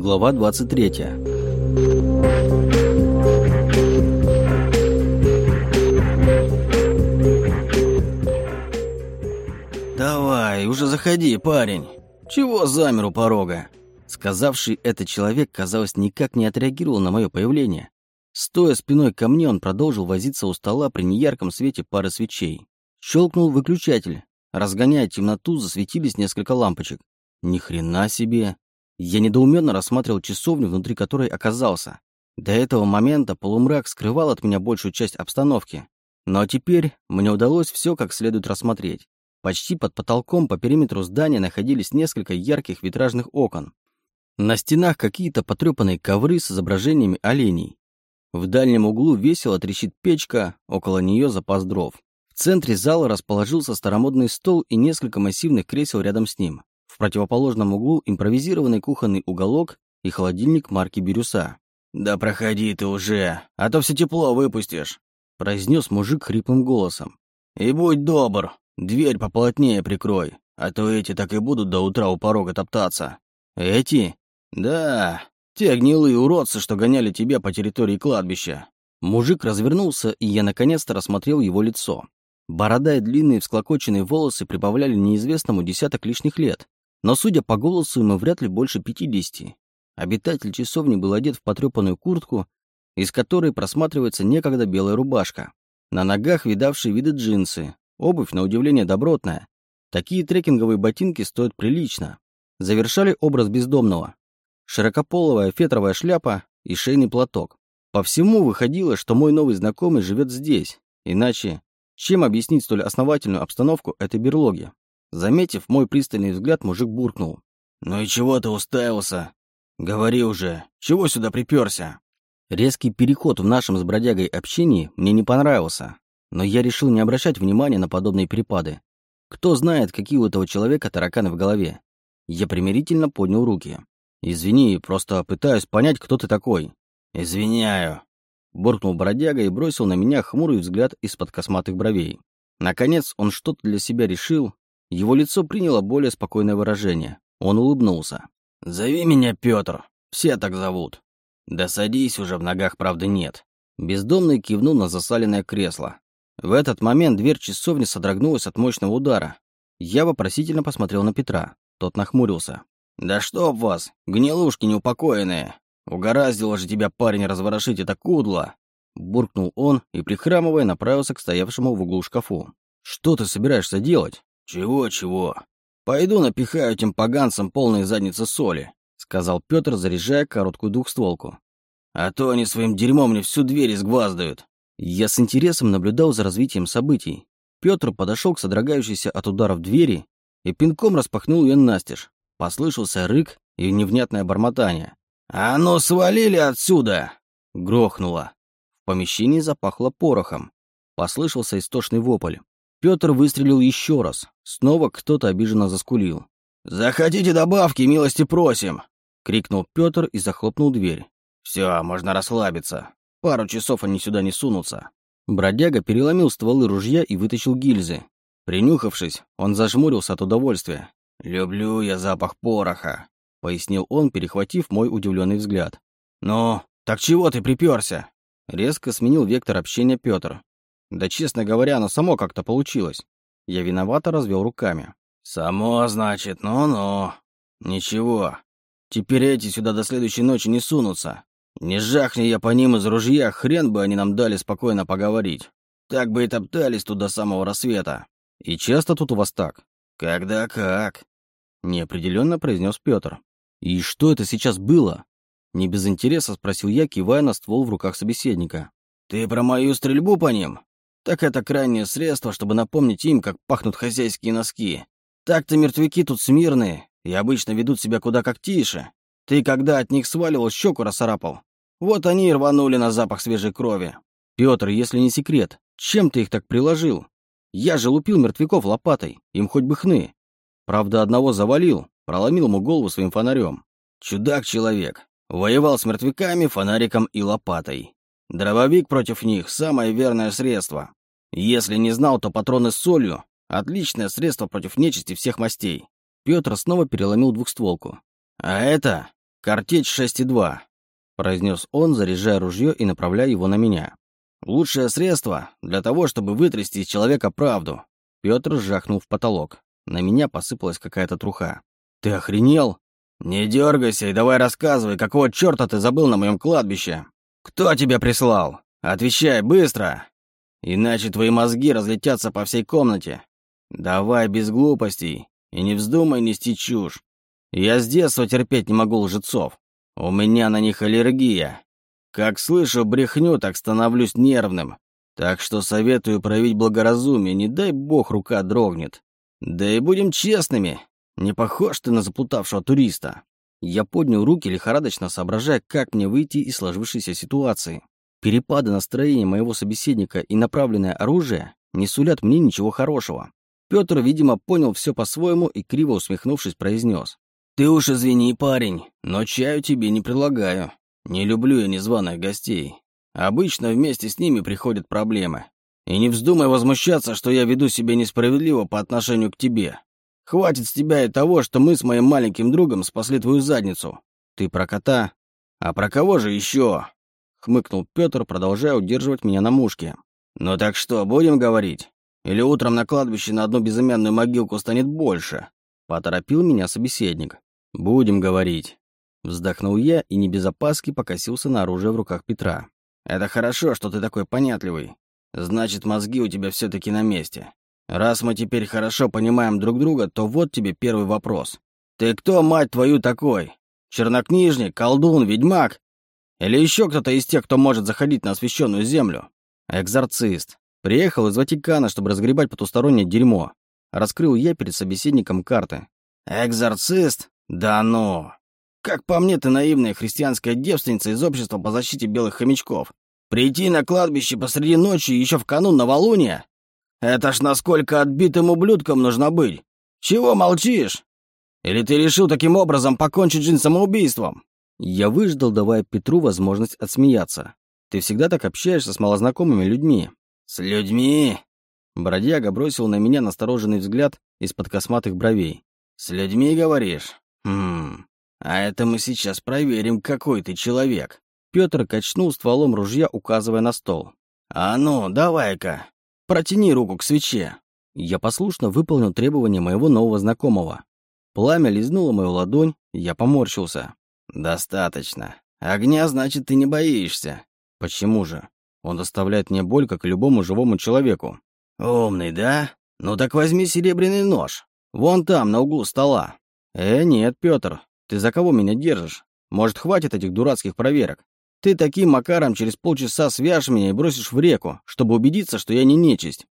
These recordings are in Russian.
Глава 23. «Давай, уже заходи, парень. Чего замер у порога?» Сказавший это человек, казалось, никак не отреагировал на мое появление. Стоя спиной ко мне, он продолжил возиться у стола при неярком свете пары свечей. Щелкнул выключатель. Разгоняя темноту, засветились несколько лампочек. Ни хрена себе. Я недоуменно рассматривал часовню, внутри которой оказался. До этого момента полумрак скрывал от меня большую часть обстановки. Но теперь мне удалось все как следует рассмотреть. Почти под потолком по периметру здания находились несколько ярких витражных окон. На стенах какие-то потрепанные ковры с изображениями оленей. В дальнем углу весело трещит печка, около нее запас дров. В центре зала расположился старомодный стол и несколько массивных кресел рядом с ним. В противоположном углу импровизированный кухонный уголок и холодильник марки «Бирюса». «Да проходи ты уже, а то все тепло выпустишь», — произнес мужик хриплым голосом. «И будь добр, дверь поплотнее прикрой, а то эти так и будут до утра у порога топтаться». «Эти?» «Да, те гнилые уродцы, что гоняли тебя по территории кладбища». Мужик развернулся, и я наконец-то рассмотрел его лицо. Борода и длинные всклокоченные волосы прибавляли неизвестному десяток лишних лет. Но, судя по голосу, ему вряд ли больше пятидесяти. Обитатель часовни был одет в потрепанную куртку, из которой просматривается некогда белая рубашка. На ногах видавшие виды джинсы, обувь, на удивление, добротная. Такие трекинговые ботинки стоят прилично. Завершали образ бездомного. Широкополовая фетровая шляпа и шейный платок. По всему выходило, что мой новый знакомый живет здесь. Иначе, чем объяснить столь основательную обстановку этой берлоги? Заметив мой пристальный взгляд, мужик буркнул. «Ну и чего ты уставился? Говори уже, чего сюда приперся?» Резкий переход в нашем с бродягой общении мне не понравился, но я решил не обращать внимания на подобные перепады. Кто знает, какие у этого человека тараканы в голове. Я примирительно поднял руки. «Извини, просто пытаюсь понять, кто ты такой». «Извиняю», — буркнул бродяга и бросил на меня хмурый взгляд из-под косматых бровей. Наконец он что-то для себя решил его лицо приняло более спокойное выражение. Он улыбнулся. «Зови меня Петр. Все так зовут». «Да садись уже, в ногах правды нет». Бездомный кивнул на засаленное кресло. В этот момент дверь часовни содрогнулась от мощного удара. Я вопросительно посмотрел на Петра. Тот нахмурился. «Да чтоб вас, гнилушки неупокоенные! Угораздило же тебя, парень, разворошить это кудло!» Буркнул он и, прихрамывая, направился к стоявшему в углу шкафу. «Что ты собираешься делать?» «Чего-чего? Пойду напихаю этим поганцам полные задницы соли», — сказал Петр, заряжая короткую двухстволку. «А то они своим дерьмом мне всю дверь изгваздают». Я с интересом наблюдал за развитием событий. Петр подошел к содрогающейся от ударов двери и пинком распахнул ее настежь. Послышался рык и невнятное бормотание. «А ну, свалили отсюда!» Грохнуло. В помещении запахло порохом. Послышался истошный вопль. Петр выстрелил еще раз. Снова кто-то обиженно заскулил. «Заходите добавки, милости просим!» — крикнул Петр и захлопнул дверь. «Все, можно расслабиться. Пару часов они сюда не сунутся». Бродяга переломил стволы ружья и вытащил гильзы. Принюхавшись, он зажмурился от удовольствия. «Люблю я запах пороха», — пояснил он, перехватив мой удивленный взгляд. «Ну, так чего ты приперся?» Резко сменил вектор общения Петр. Да, честно говоря, оно само как-то получилось. Я виновато развел руками. «Само, значит, ну-ну. Ничего. Теперь эти сюда до следующей ночи не сунутся. Не жахни я по ним из ружья, хрен бы они нам дали спокойно поговорить. Так бы и топтались тут до самого рассвета. И часто тут у вас так? Когда как?» Неопределенно произнес Петр. «И что это сейчас было?» Не без интереса спросил я, кивая на ствол в руках собеседника. «Ты про мою стрельбу по ним?» Так это крайнее средство, чтобы напомнить им, как пахнут хозяйские носки. Так-то мертвяки тут смирные и обычно ведут себя куда как тише. Ты когда от них сваливал, щеку расцарапал. Вот они и рванули на запах свежей крови. Петр, если не секрет, чем ты их так приложил? Я же лупил мертвяков лопатой, им хоть бы хны. Правда, одного завалил, проломил ему голову своим фонарем. Чудак-человек. Воевал с мертвяками, фонариком и лопатой. Дробовик против них – самое верное средство. Если не знал, то патроны с солью – отличное средство против нечисти всех мастей. Петр снова переломил двухстволку. А это Картечь 6,2», — произнес он, заряжая ружье и направляя его на меня. «Лучшее средство для того, чтобы вытрясти из человека правду». Петр сжахнул в потолок. На меня посыпалась какая-то труха. «Ты охренел?» «Не дергайся и давай рассказывай, какого черта ты забыл на моем кладбище? Кто тебя прислал? Отвечай быстро, иначе твои мозги разлетятся по всей комнате. Давай без глупостей и не вздумай нести чушь. Я с детства терпеть не могу лжецов. У меня на них аллергия. Как слышу брехню, так становлюсь нервным. Так что советую проявить благоразумие, не дай бог рука дрогнет. Да и будем честными, не похож ты на заплутавшего туриста. Я поднял руки, лихорадочно соображая, как мне выйти из сложившейся ситуации. Перепады настроения моего собеседника и направленное оружие не сулят мне ничего хорошего. Петр, видимо, понял все по-своему и, криво усмехнувшись, произнес. «Ты уж извини, парень, но чаю тебе не предлагаю. Не люблю я незваных гостей. Обычно вместе с ними приходят проблемы. И не вздумай возмущаться, что я веду себя несправедливо по отношению к тебе. Хватит с тебя и того, что мы с моим маленьким другом спасли твою задницу. Ты про кота? А про кого же еще? Хмыкнул Петр, продолжая удерживать меня на мушке. Ну так что, будем говорить? Или утром на кладбище на одну безымянную могилку станет больше? Поторопил меня собеседник. Будем говорить. Вздохнул я и не без опаски покосился на оружие в руках Петра. «Это хорошо, что ты такой понятливый. Значит, мозги у тебя все-таки на месте. Раз мы теперь хорошо понимаем друг друга, то вот тебе первый вопрос. Ты кто, мать твою, такой? Чернокнижник, колдун, ведьмак? Или еще кто-то из тех, кто может заходить на освященную землю? Экзорцист. Приехал из Ватикана, чтобы разгребать потустороннее дерьмо. Раскрыл я перед собеседником карты. Экзорцист? Да ну. Как по мне, ты наивная христианская девственница из общества по защите белых хомячков. Прийти на кладбище посреди ночи еще в канун новолуния? Это ж насколько отбитым ублюдком нужно быть. Чего молчишь? Или ты решил таким образом покончить жизнь самоубийством?» Я выждал, давая Петру возможность отсмеяться. «Ты всегда так общаешься с малознакомыми людьми». «С людьми?» Бродяга бросил на меня настороженный взгляд из-под косматых бровей. «С людьми, говоришь? Хм... А это мы сейчас проверим, какой ты человек». Петр качнул стволом ружья, указывая на стол. «А ну, давай-ка, Протяни руку к свече». Я послушно выполнил требования моего нового знакомого. Пламя лизнуло мою ладонь, я поморщился. «Достаточно. Огня, значит, ты не боишься». «Почему же? Он доставляет мне боль, как и любому живому человеку». «Умный, да? Ну так возьми серебряный нож. Вон там, на углу стола». «Э, нет, Петр, ты за кого меня держишь? Может, хватит этих дурацких проверок? Ты таким макаром через полчаса свяжешь меня и бросишь в реку, чтобы убедиться, что я не нечисть.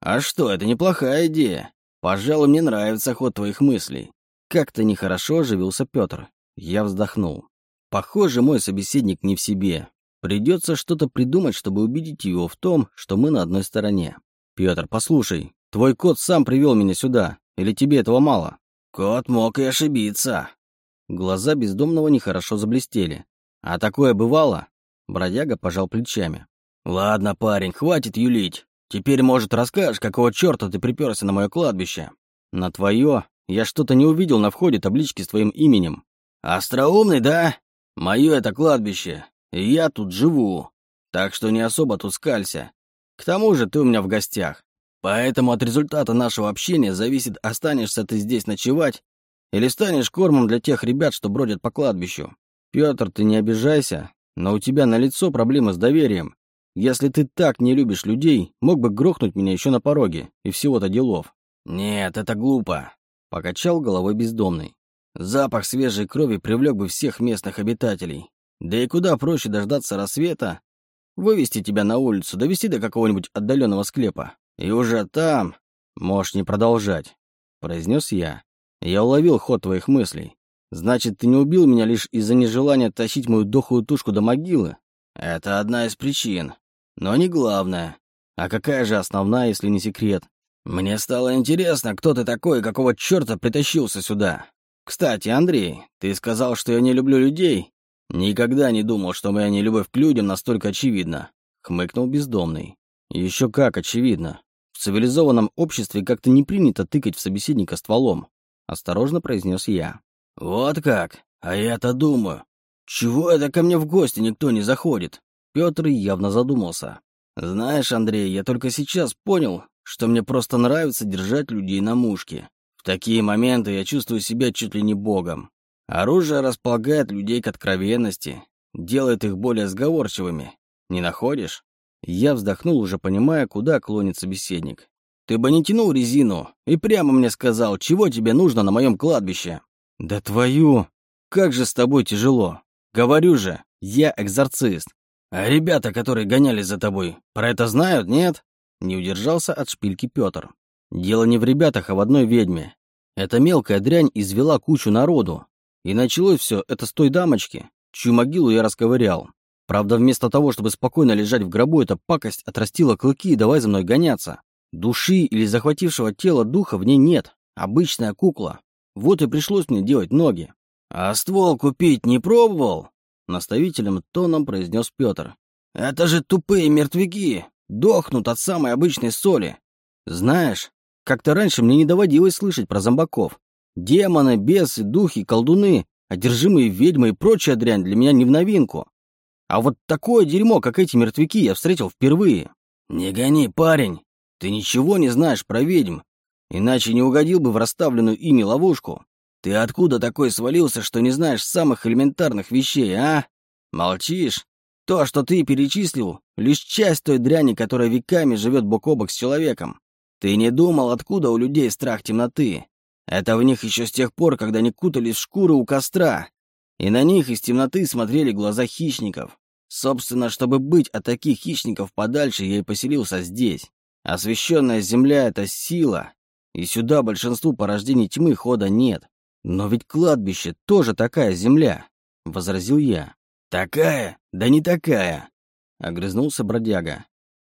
А что, это неплохая идея. Пожалуй, мне нравится ход твоих мыслей. Как-то нехорошо оживился Петр. Я вздохнул. Похоже, мой собеседник не в себе. Придется что-то придумать, чтобы убедить его в том, что мы на одной стороне. Петр, послушай, твой кот сам привел меня сюда. Или тебе этого мало? Кот мог и ошибиться. Глаза бездомного нехорошо заблестели. «А такое бывало?» Бродяга пожал плечами. «Ладно, парень, хватит юлить. Теперь, может, расскажешь, какого черта ты приперся на мое кладбище?» «На твое? Я что-то не увидел на входе таблички с твоим именем». «Остроумный, да? Мое это кладбище, и я тут живу. Так что не особо тут скалься. К тому же ты у меня в гостях. Поэтому от результата нашего общения зависит, останешься ты здесь ночевать или станешь кормом для тех ребят, что бродят по кладбищу. «Петр, ты не обижайся, но у тебя на лицо проблемы с доверием. Если ты так не любишь людей, мог бы грохнуть меня еще на пороге, и всего-то делов». «Нет, это глупо», — покачал головой бездомный. «Запах свежей крови привлек бы всех местных обитателей. Да и куда проще дождаться рассвета, вывести тебя на улицу, довести до какого-нибудь отдаленного склепа. И уже там можешь не продолжать», — произнес я. Я уловил ход твоих мыслей. Значит, ты не убил меня лишь из-за нежелания тащить мою дохлую тушку до могилы? Это одна из причин. Но не главная. А какая же основная, если не секрет? Мне стало интересно, кто ты такой и какого черта притащился сюда. Кстати, Андрей, ты сказал, что я не люблю людей? Никогда не думал, что моя нелюбовь к людям настолько очевидна. Хмыкнул бездомный. Еще как очевидно. В цивилизованном обществе как-то не принято тыкать в собеседника стволом. Осторожно произнес я. «Вот как? А я-то думаю, чего это ко мне в гости никто не заходит? Петр явно задумался. Знаешь, Андрей, я только сейчас понял, что мне просто нравится держать людей на мушке. В такие моменты я чувствую себя чуть ли не богом. Оружие располагает людей к откровенности, делает их более сговорчивыми. Не находишь? Я вздохнул, уже понимая, куда клонит собеседник. Ты бы не тянул резину и прямо мне сказал, чего тебе нужно на моем кладбище. Да твою! Как же с тобой тяжело. Говорю же, я экзорцист. А ребята, которые гонялись за тобой, про это знают, нет? Не удержался от шпильки Петр. Дело не в ребятах, а в одной ведьме. Эта мелкая дрянь извела кучу народу. И началось все это с той дамочки, чью могилу я расковырял. Правда, вместо того, чтобы спокойно лежать в гробу, эта пакость отрастила клыки и давай за мной гоняться. Души или захватившего тела духа в ней нет. Обычная кукла. Вот и пришлось мне делать ноги. «А ствол купить не пробовал?» Наставительным тоном произнес Петр. «Это же тупые мертвяки! Дохнут от самой обычной соли! Знаешь, как-то раньше мне не доводилось слышать про зомбаков. Демоны, бесы, духи, колдуны, одержимые ведьмы и прочая дрянь для меня не в новинку. А вот такое дерьмо, как эти мертвяки, я встретил впервые. Не гони, парень. Ты ничего не знаешь про ведьм, иначе не угодил бы в расставленную ими ловушку. Ты откуда такой свалился, что не знаешь самых элементарных вещей, а? Молчишь? То, что ты перечислил, лишь часть той дряни, которая веками живет бок о бок с человеком. Ты не думал, откуда у людей страх темноты? Это в них еще с тех пор, когда они кутались в шкуры у костра, и на них из темноты смотрели глаза хищников. Собственно, чтобы быть от таких хищников подальше, я и поселился здесь. Освещенная земля — это сила, и сюда большинству порождений тьмы хода нет. Но ведь кладбище тоже такая земля, — возразил я. Такая? Да не такая, — огрызнулся бродяга.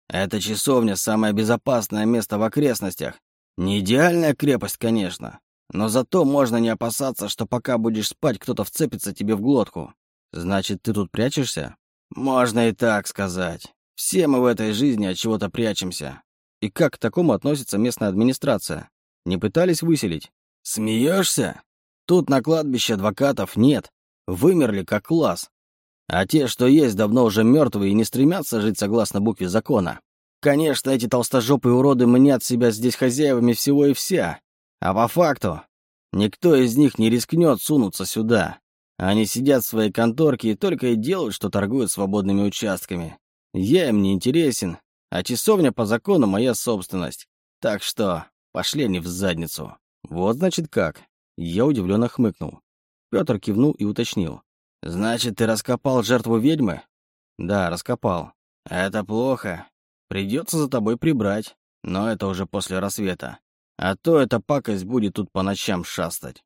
Эта часовня — самое безопасное место в окрестностях. Не идеальная крепость, конечно, но зато можно не опасаться, что пока будешь спать, кто-то вцепится тебе в глотку. Значит, ты тут прячешься? Можно и так сказать. Все мы в этой жизни от чего-то прячемся. И как к такому относится местная администрация? Не пытались выселить? Смеешься? Тут на кладбище адвокатов нет. Вымерли как класс. А те, что есть, давно уже мертвые и не стремятся жить согласно букве закона. Конечно, эти толстожопые уроды мнят себя здесь хозяевами всего и вся. А по факту, никто из них не рискнет сунуться сюда. Они сидят в своей конторке и только и делают, что торгуют свободными участками. Я им не интересен, а часовня по закону моя собственность. Так что пошли они в задницу. Вот значит как. Я удивленно хмыкнул. Петр кивнул и уточнил. «Значит, ты раскопал жертву ведьмы?» «Да, раскопал. Это плохо. Придется за тобой прибрать, но это уже после рассвета. А то эта пакость будет тут по ночам шастать».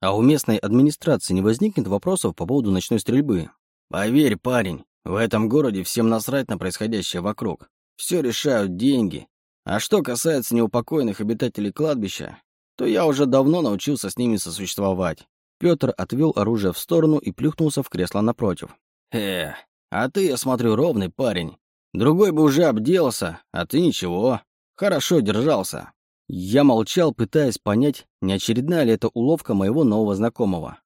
«А у местной администрации не возникнет вопросов по поводу ночной стрельбы?» «Поверь, парень, в этом городе всем насрать на происходящее вокруг. Все решают деньги. А что касается неупокоенных обитателей кладбища, то я уже давно научился с ними сосуществовать. Петр отвел оружие в сторону и плюхнулся в кресло напротив. «Э, а ты, я смотрю, ровный парень. Другой бы уже обделался, а ты ничего. Хорошо держался». Я молчал, пытаясь понять, не очередная ли это уловка моего нового знакомого.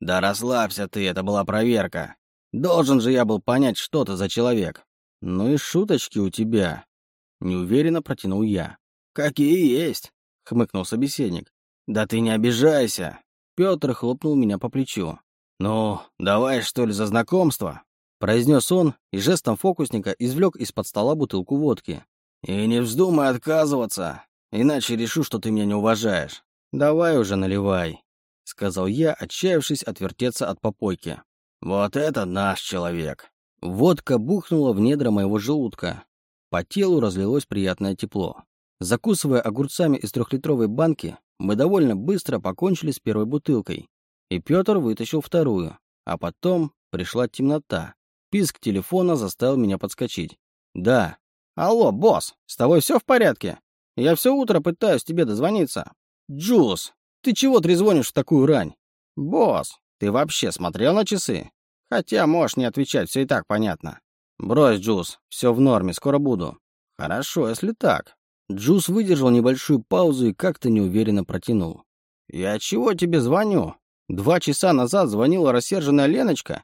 «Да расслабься ты, это была проверка. Должен же я был понять, что ты за человек». «Ну и шуточки у тебя», — неуверенно протянул я. «Какие есть», — хмыкнул собеседник. «Да ты не обижайся. Петр хлопнул меня по плечу. «Ну, давай, что ли, за знакомство?» произнес он и жестом фокусника извлек из-под стола бутылку водки. «И не вздумай отказываться, иначе решу, что ты меня не уважаешь. Давай уже наливай», — сказал я, отчаявшись отвертеться от попойки. «Вот это наш человек!» Водка бухнула в недра моего желудка. По телу разлилось приятное тепло. Закусывая огурцами из трехлитровой банки, мы довольно быстро покончили с первой бутылкой, и Петр вытащил вторую, а потом пришла темнота. Писк телефона заставил меня подскочить. «Да». «Алло, босс, с тобой все в порядке? Я все утро пытаюсь тебе дозвониться». «Джулс, ты чего трезвонишь в такую рань?» «Босс, ты вообще смотрел на часы? Хотя можешь не отвечать, все и так понятно». «Брось, Джулс, все в норме, скоро буду». «Хорошо, если так. Джулс выдержал небольшую паузу и как-то неуверенно протянул. «Я чего тебе звоню? Два часа назад звонила рассерженная Леночка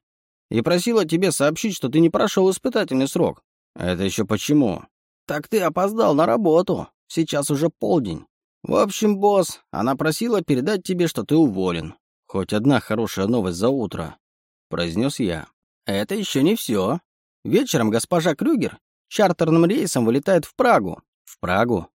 и просила тебе сообщить, что ты не прошел испытательный срок. Это еще почему? Так ты опоздал на работу. Сейчас уже полдень. В общем, босс, она просила передать тебе, что ты уволен. Хоть одна хорошая новость за утро, произнес я. Это еще не все. Вечером госпожа Крюгер чартерным рейсом вылетает в Прагу. В Прагу?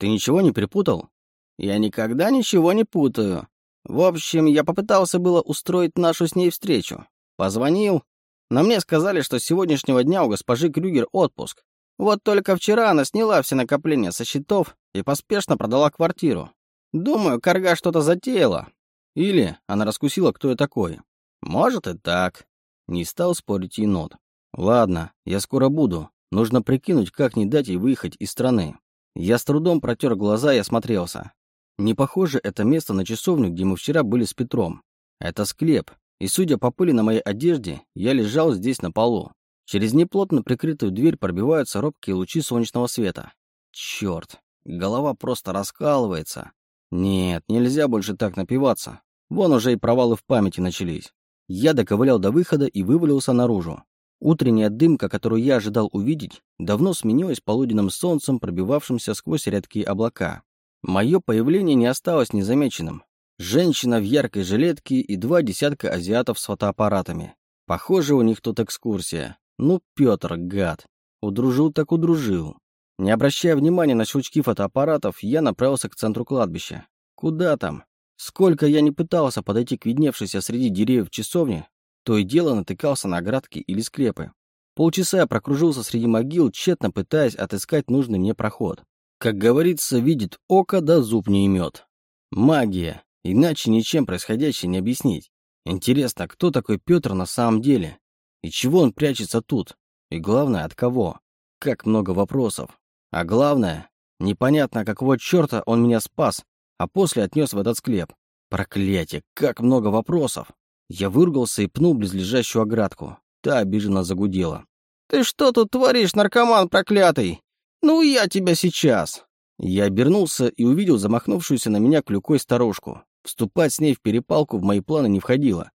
Ты ничего не перепутал? Я никогда ничего не путаю. В общем, я попытался было устроить нашу с ней встречу. Позвонил, но мне сказали, что с сегодняшнего дня у госпожи Крюгер отпуск. Вот только вчера она сняла все накопления со счетов и поспешно продала квартиру. Думаю, Карга что-то затеяла. Или она раскусила, кто я такой. Может и так. Не стал спорить енот. Ладно, я скоро буду. Нужно прикинуть, как не дать ей выехать из страны. Я с трудом протер глаза и осмотрелся. Не похоже это место на часовню, где мы вчера были с Петром. Это склеп, и, судя по пыли на моей одежде, я лежал здесь на полу. Через неплотно прикрытую дверь пробиваются робкие лучи солнечного света. Черт, голова просто раскалывается. Нет, нельзя больше так напиваться. Вон уже и провалы в памяти начались. Я доковылял до выхода и вывалился наружу. Утренняя дымка, которую я ожидал увидеть, давно сменилась полуденным солнцем, пробивавшимся сквозь редкие облака. Мое появление не осталось незамеченным. Женщина в яркой жилетке и два десятка азиатов с фотоаппаратами. Похоже, у них тут экскурсия. Ну, Петр, гад. Удружил так удружил. Не обращая внимания на щелчки фотоаппаратов, я направился к центру кладбища. Куда там? Сколько я не пытался подойти к видневшейся среди деревьев часовне, то и дело натыкался на оградки или склепы. Полчаса я прокружился среди могил, тщетно пытаясь отыскать нужный мне проход. Как говорится, видит око, да зуб не имет. Магия. Иначе ничем происходящее не объяснить. Интересно, кто такой Петр на самом деле? И чего он прячется тут? И главное, от кого? Как много вопросов. А главное, непонятно, какого черта он меня спас, а после отнес в этот склеп. Проклятие, как много вопросов. Я выругался и пнул близлежащую оградку. Та обиженно загудела. «Ты что тут творишь, наркоман проклятый? «Ну, я тебя сейчас!» Я обернулся и увидел замахнувшуюся на меня клюкой старушку. Вступать с ней в перепалку в мои планы не входило.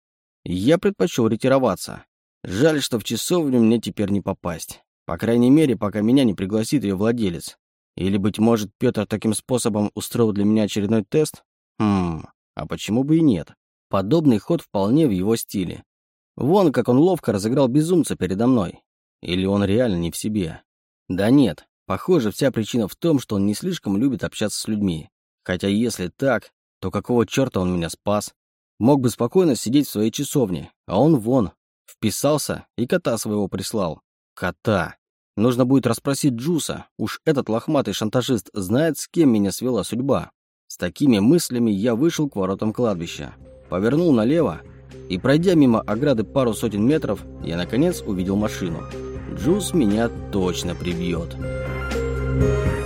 Я предпочел ретироваться. Жаль, что в часовню мне теперь не попасть. По крайней мере, пока меня не пригласит ее владелец. Или, быть может, Петр таким способом устроил для меня очередной тест? Хм, а почему бы и нет? Подобный ход вполне в его стиле. Вон, как он ловко разыграл безумца передо мной. Или он реально не в себе? Да нет, Похоже, вся причина в том, что он не слишком любит общаться с людьми. Хотя если так, то какого черта он меня спас? Мог бы спокойно сидеть в своей часовне, а он вон, вписался и кота своего прислал. Кота. Нужно будет расспросить Джуса, уж этот лохматый шантажист знает, с кем меня свела судьба. С такими мыслями я вышел к воротам кладбища, повернул налево, и, пройдя мимо ограды пару сотен метров, я наконец увидел машину. Джус меня точно прибьет. Thank you.